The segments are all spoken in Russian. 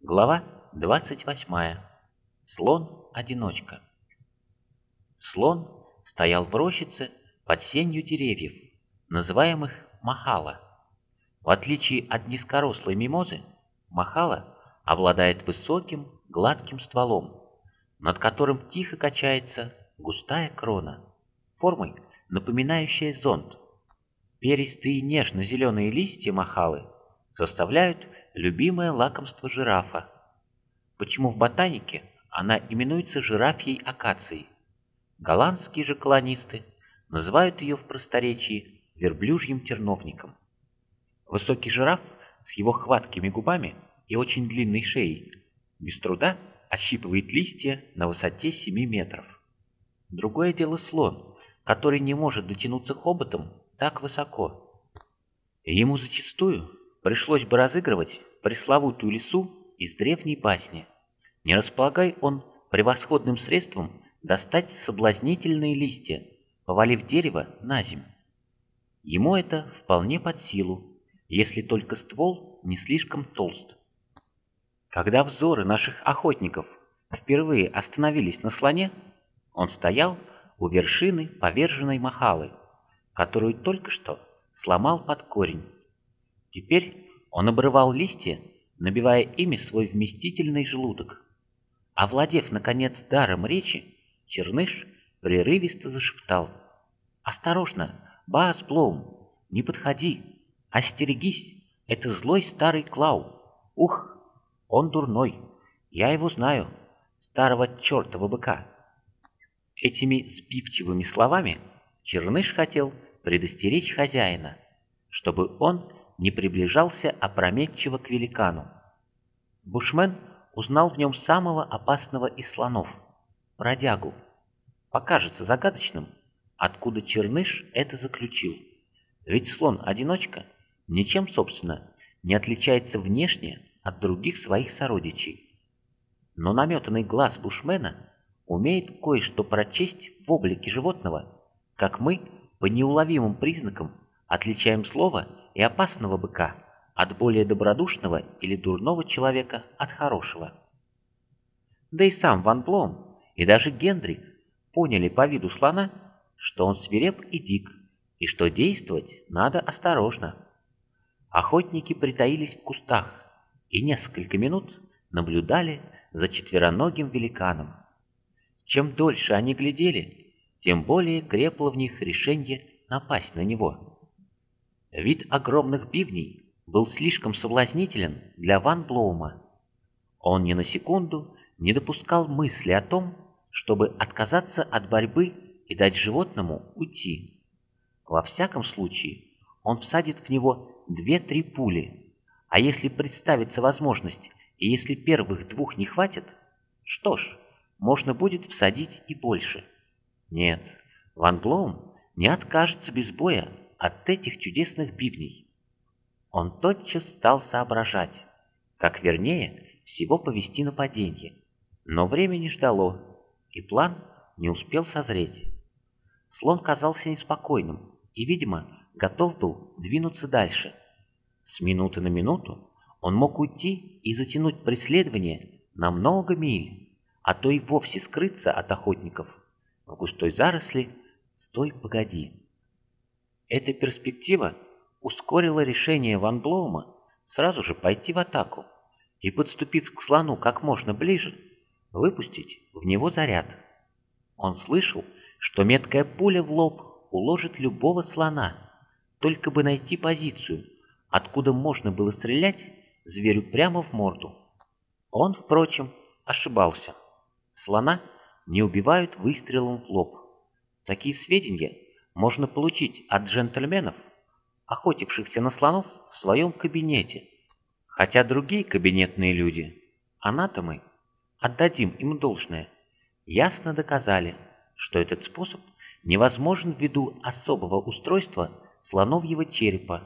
Глава 28. Слон-одиночка. Слон стоял в рощице под сенью деревьев, называемых махала. В отличие от низкорослой мимозы, махала обладает высоким гладким стволом, над которым тихо качается густая крона, формой напоминающая зонт. Перистые нежно-зеленые листья махалы составляют любимое лакомство жирафа. Почему в ботанике она именуется жирафьей акацией? Голландские же колонисты называют ее в просторечии верблюжьим терновником. Высокий жираф с его хваткими губами и очень длинной шеей без труда ощипывает листья на высоте 7 метров. Другое дело слон, который не может дотянуться хоботом так высоко. Ему зачастую пришлось бы разыгрывать пресловутую лису из древней басни. Не располагай он превосходным средством достать соблазнительные листья, повалив дерево на земь. Ему это вполне под силу, если только ствол не слишком толст. Когда взоры наших охотников впервые остановились на слоне, он стоял у вершины поверженной махалы, которую только что сломал под корень. Теперь он обрывал листья, набивая ими свой вместительный желудок. Овладев, наконец, даром речи, Черныш прерывисто зашептал. «Осторожно, Баас Блоум, не подходи, остерегись, это злой старый Клау. Ух, он дурной, я его знаю, старого чертова быка». Этими сбивчивыми словами Черныш хотел предостеречь хозяина, чтобы он не приближался опрометчиво к великану. Бушмен узнал в нем самого опасного из слонов – бродягу. Покажется загадочным, откуда Черныш это заключил. Ведь слон-одиночка ничем, собственно, не отличается внешне от других своих сородичей. Но наметанный глаз бушмена умеет кое-что прочесть в облике животного, как мы по неуловимым признакам отличаем слово и опасного быка от более добродушного или дурного человека от хорошего. Да и сам Ван Блом и даже Гендрик поняли по виду слона, что он свиреп и дик, и что действовать надо осторожно. Охотники притаились в кустах и несколько минут наблюдали за четвероногим великаном. Чем дольше они глядели, тем более крепло в них решение напасть на него. Вид огромных бивней был слишком соблазнителен для Ван Блоума. Он ни на секунду не допускал мысли о том, чтобы отказаться от борьбы и дать животному уйти. Во всяком случае, он всадит в него две-три пули, а если представится возможность, и если первых двух не хватит, что ж, можно будет всадить и больше. Нет, Ван Блоум не откажется без боя от этих чудесных бивней. Он тотчас стал соображать, как вернее всего повести нападение. Но время не ждало, и план не успел созреть. Слон казался неспокойным и, видимо, готов был двинуться дальше. С минуты на минуту он мог уйти и затянуть преследование на много миль, а то и вовсе скрыться от охотников в густой заросли «Стой, погоди». Эта перспектива ускорила решение Ван Блоума сразу же пойти в атаку и, подступив к слону как можно ближе, выпустить в него заряд. Он слышал, что меткая пуля в лоб уложит любого слона, только бы найти позицию, откуда можно было стрелять зверю прямо в морду. Он, впрочем, ошибался. Слона не убивают выстрелом в лоб. Такие сведения можно получить от джентльменов, охотившихся на слонов в своем кабинете. Хотя другие кабинетные люди, анатомы, отдадим им должное, ясно доказали, что этот способ невозможен ввиду особого устройства слоновьего черепа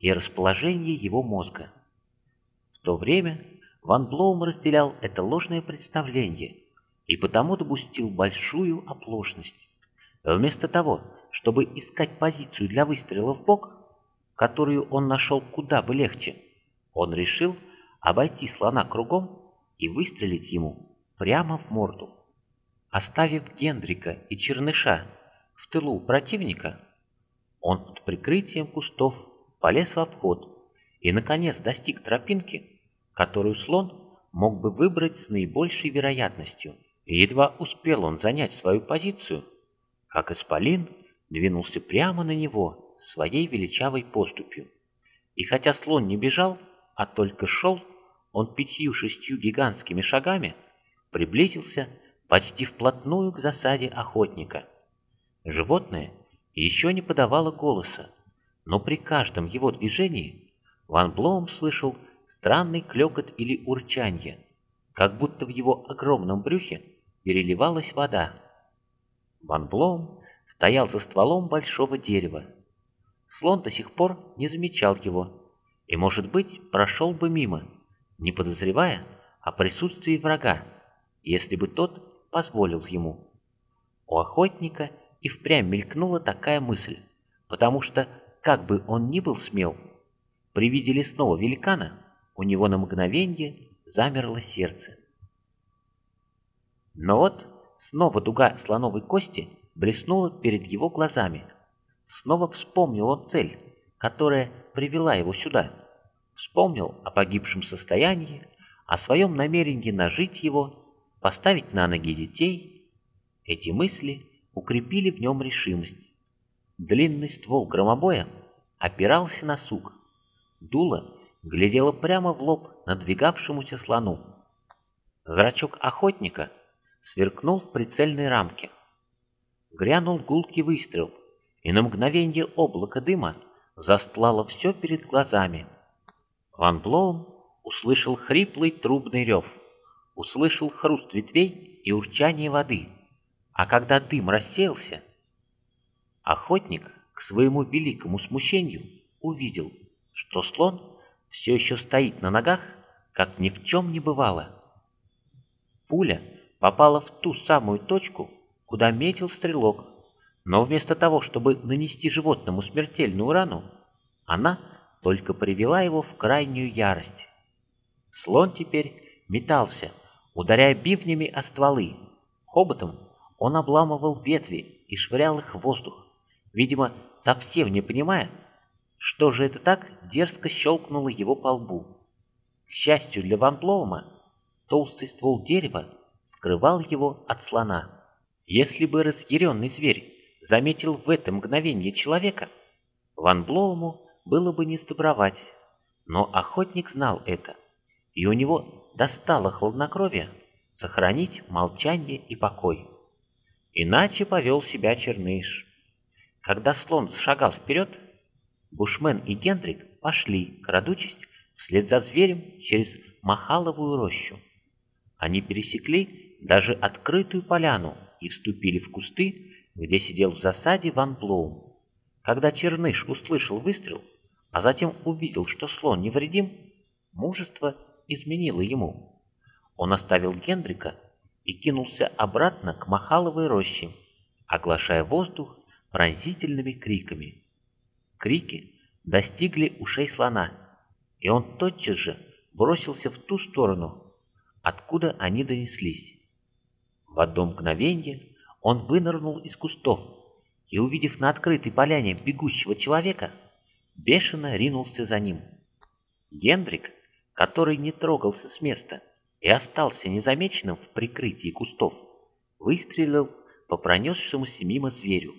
и расположения его мозга. В то время Ван Блоум разделял это ложное представление и потому допустил большую оплошность. Вместо того, чтобы искать позицию для выстрела в бок, которую он нашел куда бы легче, он решил обойти слона кругом и выстрелить ему прямо в морду. Оставив Гендрика и Черныша в тылу противника, он под прикрытием кустов полез в обход и, наконец, достиг тропинки, которую слон мог бы выбрать с наибольшей вероятностью. Едва успел он занять свою позицию, как Исполин двинулся прямо на него своей величавой поступью. И хотя слон не бежал, а только шел, он пятью-шестью гигантскими шагами приблизился почти вплотную к засаде охотника. Животное еще не подавало голоса, но при каждом его движении Ван Блоум слышал странный клёкот или урчанье, как будто в его огромном брюхе переливалась вода. Ван Блоум стоял за стволом большого дерева. Слон до сих пор не замечал его и, может быть, прошел бы мимо, не подозревая о присутствии врага, если бы тот позволил ему. У охотника и впрямь мелькнула такая мысль, потому что, как бы он ни был смел, при виде лесного великана у него на мгновенье замерло сердце. Но вот снова дуга слоновой кости блеснула перед его глазами. Снова вспомнил он цель, которая привела его сюда. Вспомнил о погибшем состоянии, о своем намерении нажить его, поставить на ноги детей. Эти мысли укрепили в нем решимость. Длинный ствол громобоя опирался на сук. Дуло глядело прямо в лоб надвигавшемуся слону. Зрачок охотника сверкнул в прицельной рамке. Грянул гулкий выстрел, и на мгновенье облако дыма застлало все перед глазами. Ван Блоум услышал хриплый трубный рев, услышал хруст ветвей и урчание воды — а когда дым рассеялся, охотник к своему великому смущению увидел, что слон все еще стоит на ногах, как ни в чем не бывало. Пуля попала в ту самую точку, куда метил стрелок, но вместо того, чтобы нанести животному смертельную рану, она только привела его в крайнюю ярость. Слон теперь метался, ударяя бивнями о стволы, хоботом он обламывал ветви и швырял их в воздух, видимо, совсем не понимая, что же это так дерзко щелкнуло его по лбу. К счастью для Ван Блоума, толстый ствол дерева скрывал его от слона. Если бы разъяренный зверь заметил в это мгновение человека, Ван Блоуму было бы не сдобровать, но охотник знал это, и у него достало хладнокровие сохранить молчание и покой. Иначе повел себя Черныш. Когда слон зашагал вперед, Бушмен и Гендрик пошли, крадучись, вслед за зверем через Махаловую рощу. Они пересекли даже открытую поляну и вступили в кусты, где сидел в засаде Ван Блоум. Когда Черныш услышал выстрел, а затем увидел, что слон невредим, мужество изменило ему. Он оставил Гендрика и кинулся обратно к Махаловой роще, оглашая воздух пронзительными криками. Крики достигли ушей слона, и он тотчас же бросился в ту сторону, откуда они донеслись. В одно мгновенье он вынырнул из кустов и, увидев на открытой поляне бегущего человека, бешено ринулся за ним. Гендрик, который не трогался с места, и остался незамеченным в прикрытии кустов, выстрелил по пронесшемуся мимо зверю.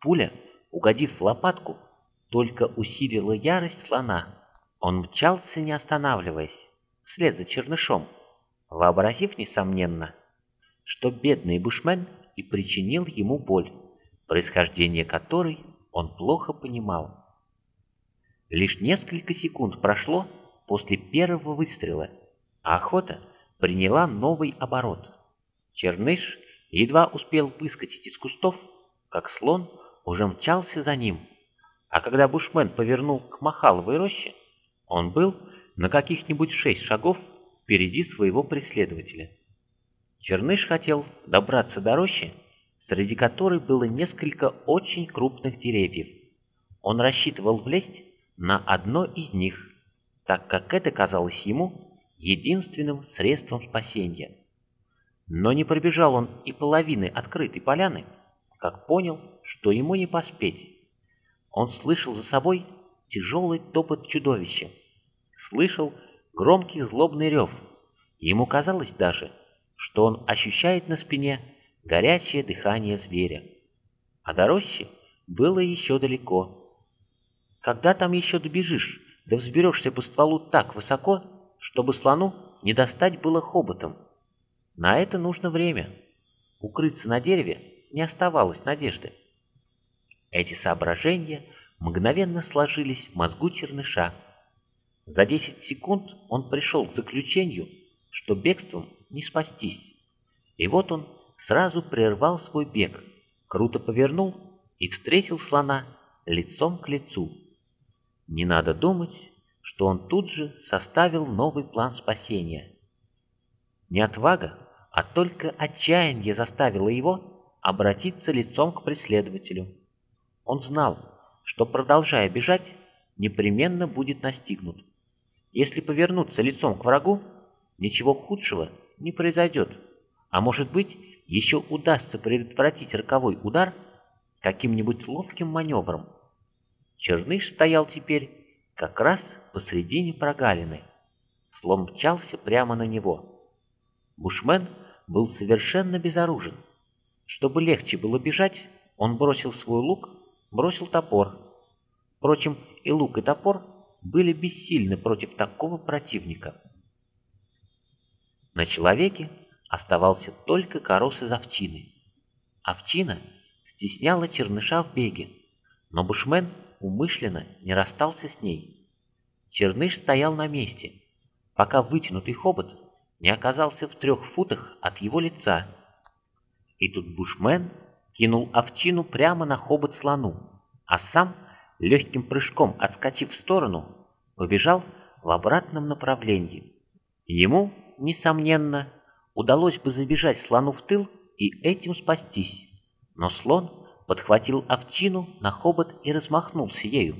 Пуля, угодив в лопатку, только усилила ярость слона. Он мчался, не останавливаясь, вслед за чернышом, вообразив, несомненно, что бедный бушмен и причинил ему боль, происхождение которой он плохо понимал. Лишь несколько секунд прошло после первого выстрела — охота приняла новый оборот. Черныш едва успел выскочить из кустов, как слон уже мчался за ним. А когда бушмен повернул к Махаловой роще, он был на каких-нибудь шесть шагов впереди своего преследователя. Черныш хотел добраться до рощи, среди которой было несколько очень крупных деревьев. Он рассчитывал влезть на одно из них так как это казалось ему единственным средством спасения. Но не пробежал он и половины открытой поляны, как понял, что ему не поспеть. Он слышал за собой тяжелый топот чудовища, слышал громкий злобный рев. Ему казалось даже, что он ощущает на спине горячее дыхание зверя. А до рощи было еще далеко. Когда там еще добежишь, да взберешься по стволу так высоко, чтобы слону не достать было хоботом? На это нужно время. Укрыться на дереве не оставалось надежды. Эти соображения мгновенно сложились в мозгу черныша. За 10 секунд он пришел к заключению, что бегством не спастись. И вот он сразу прервал свой бег, круто повернул и встретил слона лицом к лицу. Не надо думать, что он тут же составил новый план спасения. Не отвага, а только отчаяние заставило его обратиться лицом к преследователю. Он знал, что, продолжая бежать, непременно будет настигнут. Если повернуться лицом к врагу, ничего худшего не произойдет, а может быть, еще удастся предотвратить роковой удар каким-нибудь ловким маневром. Черныш стоял теперь как раз посредине прогалины. Слон мчался прямо на него. Бушмен был совершенно безоружен. Чтобы легче было бежать, он бросил свой лук, бросил топор. Впрочем, и лук, и топор были бессильны против такого противника. На человеке оставался только корос из овчины. Овчина стесняла черныша в беге, но бушмен умышленно не расстался с ней. Черныш стоял на месте, пока вытянутый хобот не оказался в трех футах от его лица. И тут бушмен кинул овчину прямо на хобот слону, а сам, легким прыжком отскочив в сторону, побежал в обратном направлении. Ему, несомненно, удалось бы забежать слону в тыл и этим спастись, но слон подхватил овчину на хобот и размахнулся ею.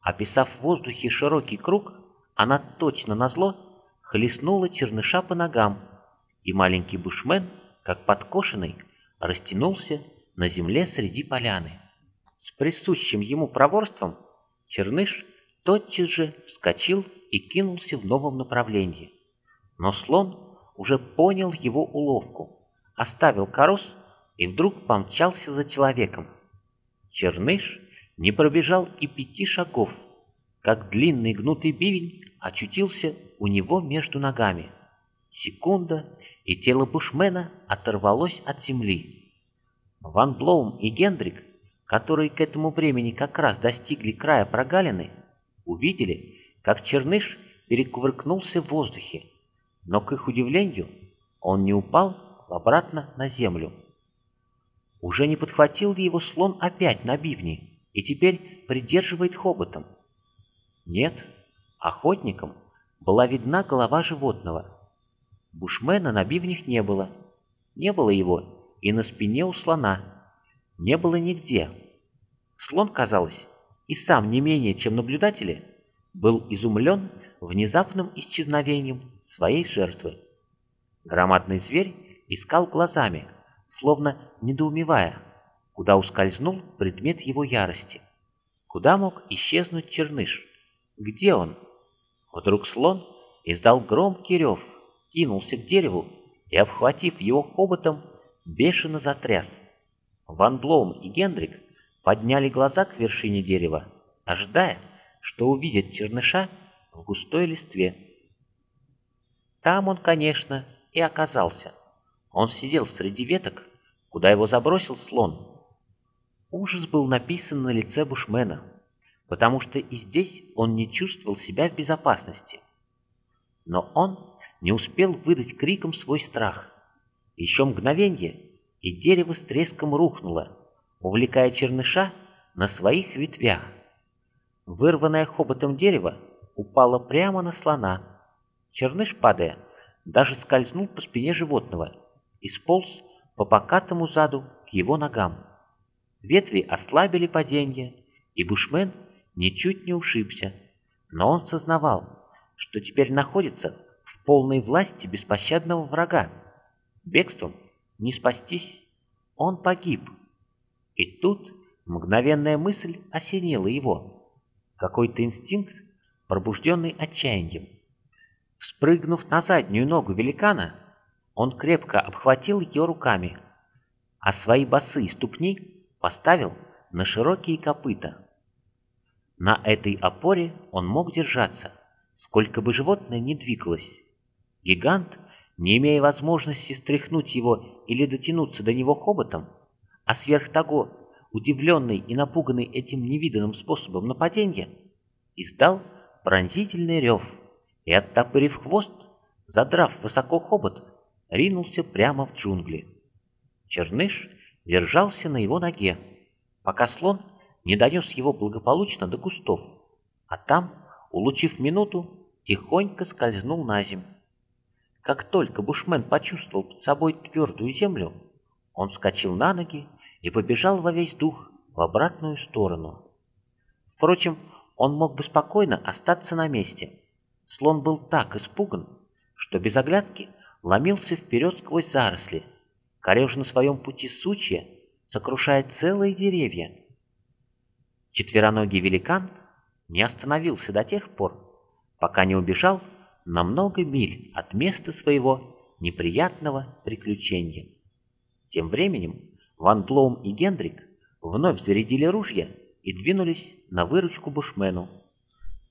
Описав в воздухе широкий круг, она точно назло хлестнула черныша по ногам, и маленький бушмен, как подкошенный, растянулся на земле среди поляны. С присущим ему проворством черныш тотчас же вскочил и кинулся в новом направлении. Но слон уже понял его уловку, оставил корос и вдруг помчался за человеком. Черныш не пробежал и пяти шагов, как длинный гнутый бивень очутился у него между ногами. Секунда, и тело бушмена оторвалось от земли. Ван Блоум и Гендрик, которые к этому времени как раз достигли края прогалины, увидели, как Черныш перекувыркнулся в воздухе, но, к их удивлению, он не упал обратно на землю. Уже не подхватил ли его слон опять на бивни и теперь придерживает хоботом? Нет, охотникам была видна голова животного. Бушмена на бивнях не было. Не было его и на спине у слона. Не было нигде. Слон, казалось, и сам не менее, чем наблюдатели, был изумлен внезапным исчезновением своей жертвы. Громадный зверь искал глазами, словно недоумевая, куда ускользнул предмет его ярости. Куда мог исчезнуть черныш? Где он? Вдруг слон издал громкий рев, кинулся к дереву и, обхватив его хоботом, бешено затряс. Ван Блоум и Гендрик подняли глаза к вершине дерева, ожидая, что увидят черныша в густой листве. Там он, конечно, и оказался. Он сидел среди веток, куда его забросил слон. Ужас был написан на лице бушмена, потому что и здесь он не чувствовал себя в безопасности. Но он не успел выдать криком свой страх. Еще мгновенье, и дерево с треском рухнуло, увлекая черныша на своих ветвях. Вырванное хоботом дерево упало прямо на слона. Черныш, падая, даже скользнул по спине животного и сполз по покатому заду к его ногам. Ветви ослабили падение, и бушмен ничуть не ушибся, Но он сознавал, что теперь находится в полной власти беспощадного врага. Бегством не спастись, он погиб. И тут мгновенная мысль осенила его. Какой-то инстинкт, пробужденный отчаянием. Спрыгнув на заднюю ногу великана, он крепко обхватил ее руками, а свои босые ступни поставил на широкие копыта. На этой опоре он мог держаться, сколько бы животное ни двигалось. Гигант, не имея возможности стряхнуть его или дотянуться до него хоботом, а сверх того, удивленный и напуганный этим невиданным способом нападения, издал пронзительный рев и, оттопырив хвост, задрав высоко хобот, ринулся прямо в джунгли. Черныш держался на его ноге, пока слон не донес его благополучно до кустов, а там, улучив минуту, тихонько скользнул на землю. Как только бушмен почувствовал под собой твердую землю, он вскочил на ноги и побежал во весь дух в обратную сторону. Впрочем, он мог бы спокойно остаться на месте. Слон был так испуган, что без оглядки ломился вперед сквозь заросли, корежа на своем пути сучья, сокрушая целые деревья. Четвероногий великан не остановился до тех пор, пока не убежал на много миль от места своего неприятного приключения. Тем временем Ван Блоум и Гендрик вновь зарядили ружья и двинулись на выручку бушмену.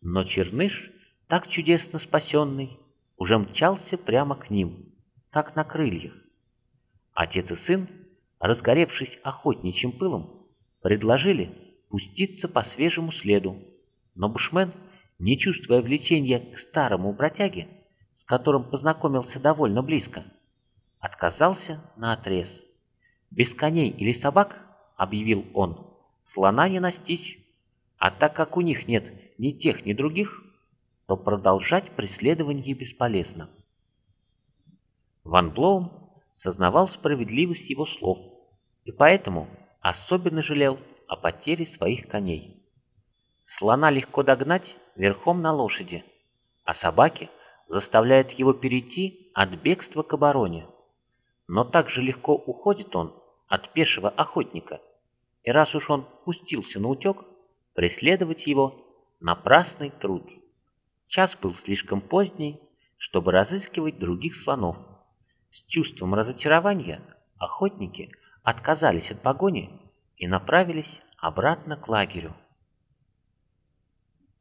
Но Черныш, так чудесно спасенный, уже мчался прямо к ним, как на крыльях. Отец и сын, разгоревшись охотничьим пылом, предложили пуститься по свежему следу, но Бушмен, не чувствуя влечения к старому бродяге, с которым познакомился довольно близко, отказался на отрез. «Без коней или собак, — объявил он, — слона не настичь, а так как у них нет ни тех, ни других, то продолжать преследование бесполезно». Ван Блоум сознавал справедливость его слов и поэтому особенно жалел о потере своих коней. Слона легко догнать верхом на лошади, а собаки заставляют его перейти от бегства к обороне. Но так же легко уходит он от пешего охотника, и раз уж он пустился на утек, преследовать его – напрасный труд. Час был слишком поздний, чтобы разыскивать других слонов. С чувством разочарования охотники отказались от погони и направились обратно к лагерю.